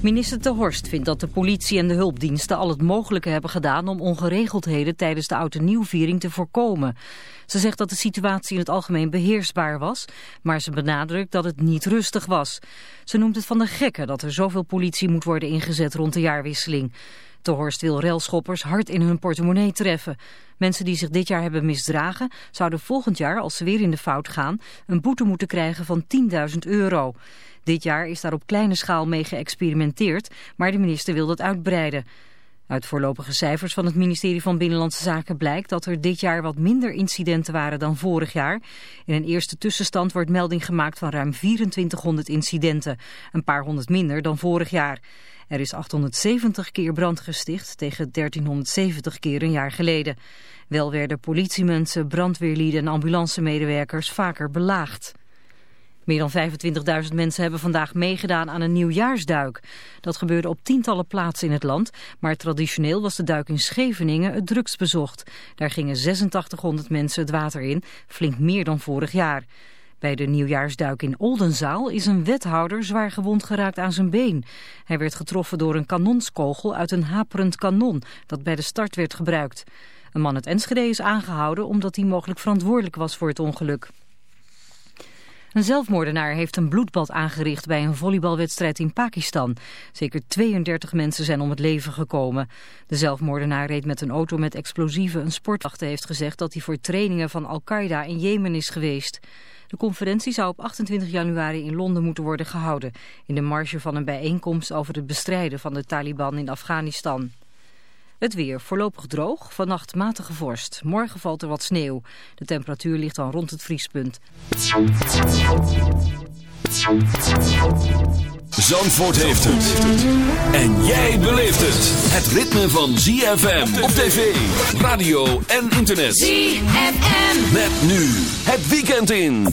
Minister Te Horst vindt dat de politie en de hulpdiensten al het mogelijke hebben gedaan om ongeregeldheden tijdens de oude nieuwviering te voorkomen. Ze zegt dat de situatie in het algemeen beheersbaar was, maar ze benadrukt dat het niet rustig was. Ze noemt het van de gekken dat er zoveel politie moet worden ingezet rond de jaarwisseling. Te Horst wil relschoppers hard in hun portemonnee treffen. Mensen die zich dit jaar hebben misdragen zouden volgend jaar, als ze weer in de fout gaan, een boete moeten krijgen van 10.000 euro. Dit jaar is daar op kleine schaal mee geëxperimenteerd, maar de minister wil dat uitbreiden. Uit voorlopige cijfers van het ministerie van Binnenlandse Zaken blijkt dat er dit jaar wat minder incidenten waren dan vorig jaar. In een eerste tussenstand wordt melding gemaakt van ruim 2400 incidenten, een paar honderd minder dan vorig jaar. Er is 870 keer brand gesticht tegen 1370 keer een jaar geleden. Wel werden politiemensen, brandweerlieden en ambulancemedewerkers vaker belaagd. Meer dan 25.000 mensen hebben vandaag meegedaan aan een nieuwjaarsduik. Dat gebeurde op tientallen plaatsen in het land, maar traditioneel was de duik in Scheveningen het drukst bezocht. Daar gingen 8600 mensen het water in, flink meer dan vorig jaar. Bij de nieuwjaarsduik in Oldenzaal is een wethouder zwaar gewond geraakt aan zijn been. Hij werd getroffen door een kanonskogel uit een haperend kanon dat bij de start werd gebruikt. Een man uit Enschede is aangehouden omdat hij mogelijk verantwoordelijk was voor het ongeluk. Een zelfmoordenaar heeft een bloedbad aangericht bij een volleybalwedstrijd in Pakistan. Zeker 32 mensen zijn om het leven gekomen. De zelfmoordenaar reed met een auto met explosieven. Een sportwachter heeft gezegd dat hij voor trainingen van Al-Qaeda in Jemen is geweest. De conferentie zou op 28 januari in Londen moeten worden gehouden... in de marge van een bijeenkomst over het bestrijden van de Taliban in Afghanistan. Het weer voorlopig droog, vannacht matige vorst. Morgen valt er wat sneeuw. De temperatuur ligt dan rond het vriespunt. Zandvoort heeft het. En jij beleeft het. Het ritme van ZFM op tv, radio en internet. ZFM. Met nu het weekend in.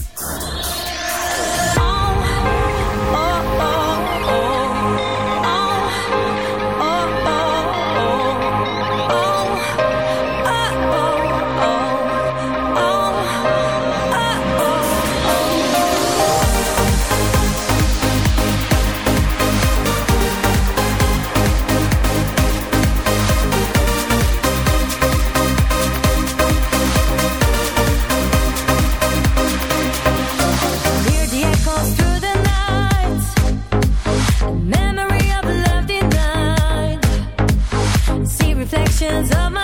visions of my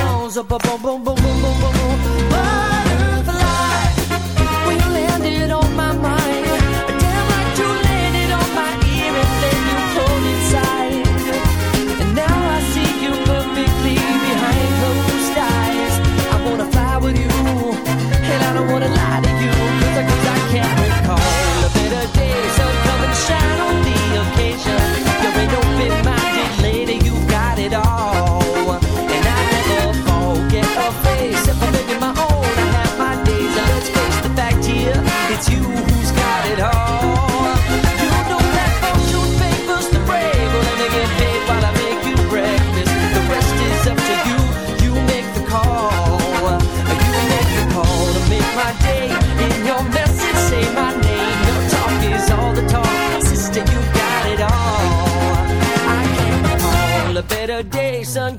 bones, boom, boom, boom, boom, boom, boom, boom. Butterfly, when you landed on my mind.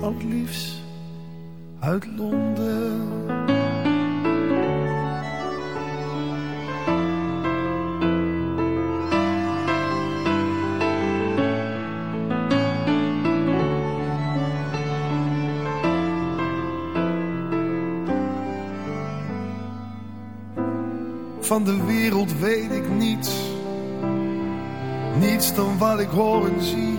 Al het liefst uit Londen. Van de wereld weet ik niets. Niets dan wat ik hoor en zie.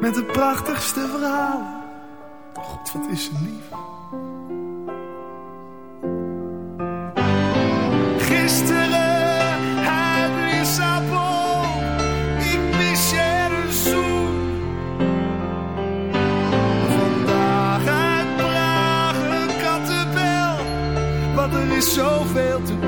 Met de prachtigste verhalen. God, wat is ze lief. Gisteren uit Lissabon. Ik mis je een zoen. Vandaag uit Praag een kattenbel. Want er is zoveel te doen.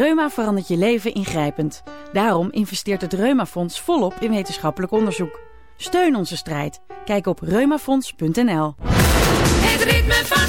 Reuma verandert je leven ingrijpend. Daarom investeert het Reumafonds volop in wetenschappelijk onderzoek. Steun onze strijd. Kijk op reumafonds.nl. Het ritme van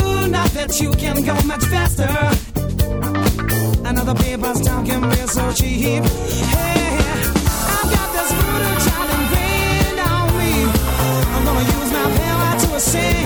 Ooh, not that you can go much faster. Another paper's talk can be so cheap. Hey, I've got this brutal child ingrained on me. I'm gonna use my power to ascend.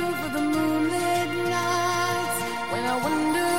For the moonlit nights. When I wonder